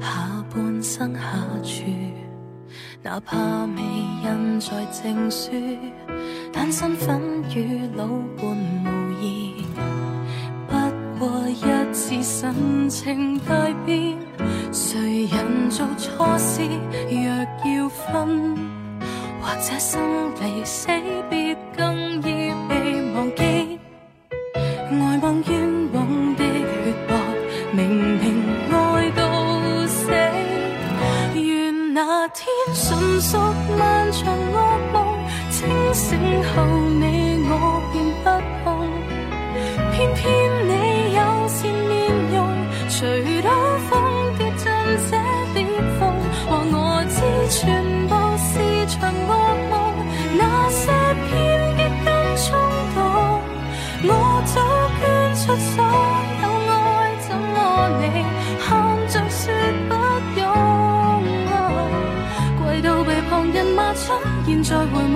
下半生下注，哪怕未印在证书，但身份与老伴无异。不过一次神情大变，谁人做错事，若要分，或者生离死别更易被忘记，呆望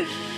Yeah.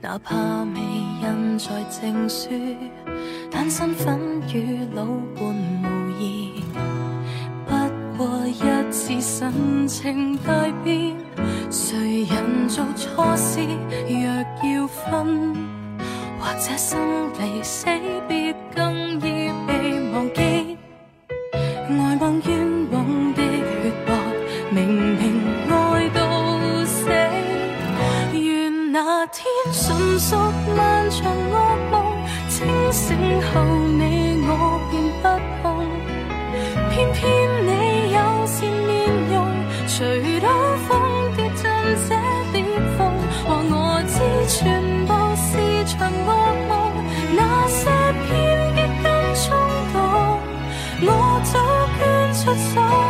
哪怕未印在证书，但身份与老伴无异。不过一次神情大变，谁人做错事？若要分，或者生离死别。后你，我便不碰，偏偏你有善面容，随到风跌进这裂缝，和我知全部是场恶梦。那些偏激跟冲动，我早捐出手。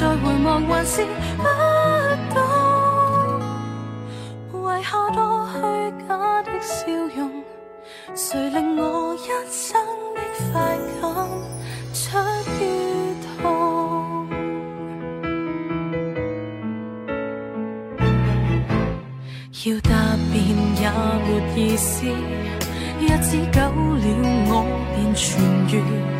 再回望还是不懂，遗下多虚假的笑容，谁令我一生的快感出于痛？要答辩也没意思，日子久了我便痊愈。